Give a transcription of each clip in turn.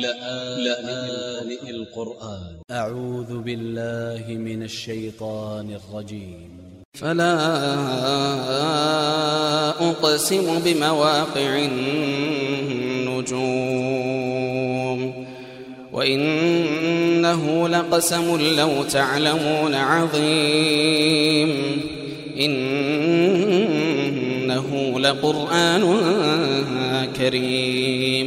لآن القرآن. أ ع و ذ ب ا ل ل ه من ا ل ش ي ط ا ن ا ل ج ي م فلا أقسم بمواقع النجوم. وإنه لقسم لو تعلمون عظيم. إنه لقرآن كريم.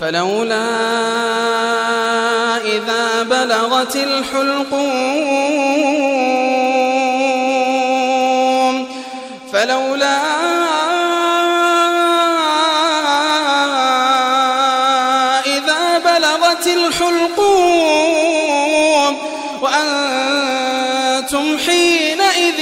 فلولا إذا بلغت الحلقوم فلولا إذا بلغت الحلقوم وأنتم حينئذ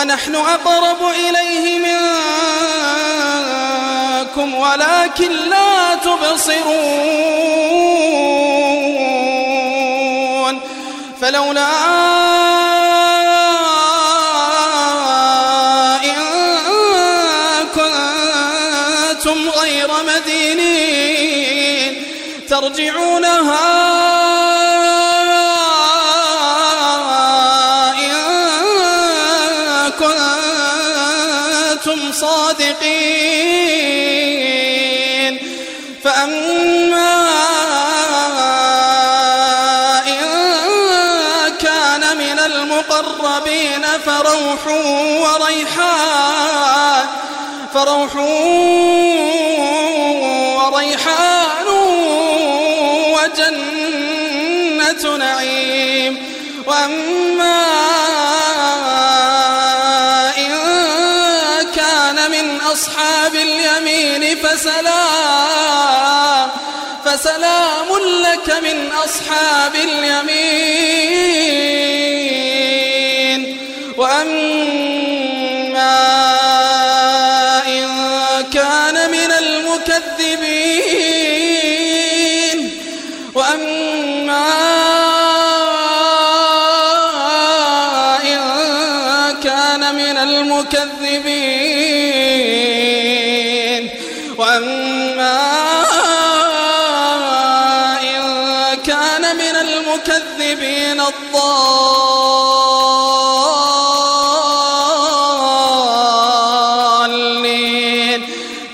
ونحن أقرب إليه منكم ولكن لا تبصرون. فلولا إن كنتم غير مدينين ترجعونها كنتم صادقين. فأما إن كان من المقربين فروح وريحان فروح وريحان وجنة نعيم. وأما أصحاب اليمين فسلام فسلام لك من أصحاب اليمين. وأما إن كان من المكذبين وأما المكذبين وأما إن كان من المكذبين الضالين.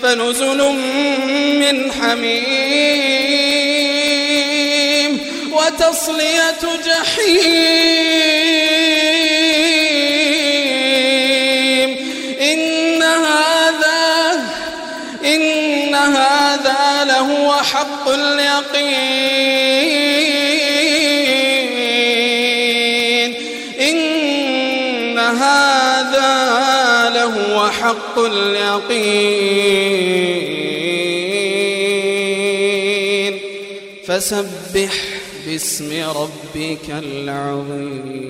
فنزل من حميم وتصلية جحيم. لهو حق اليقين. إن هذا لهو حق اليقين. فسبح باسم ربك العظيم.